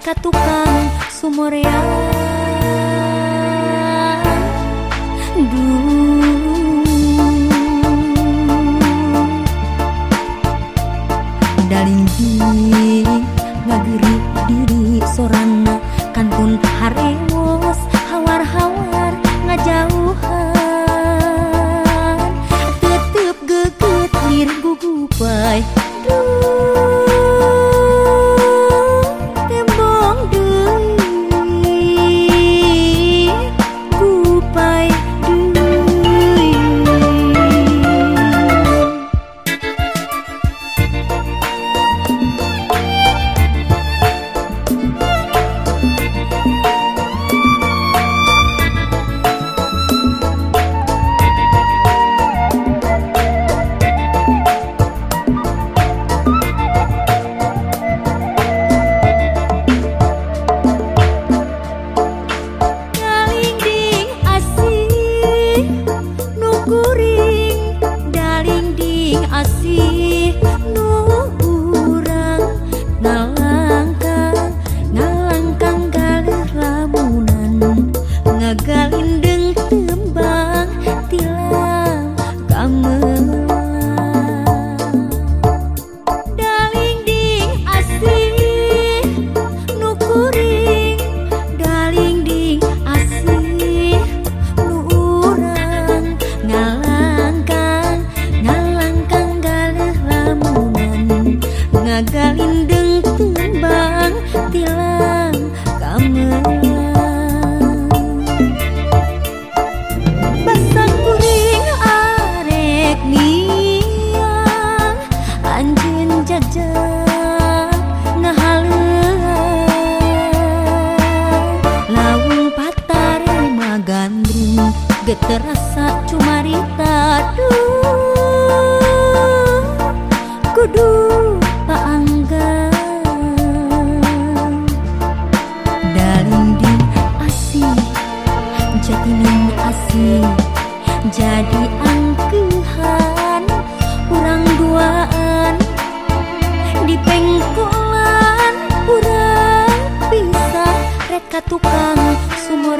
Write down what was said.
reka tukang sumurya Daling ngageri diri sorana đừng geterasa cumarita duh. Kudu jadi angkehan kurang duaan. Di pengkolan kurang bisa reka tukang sumur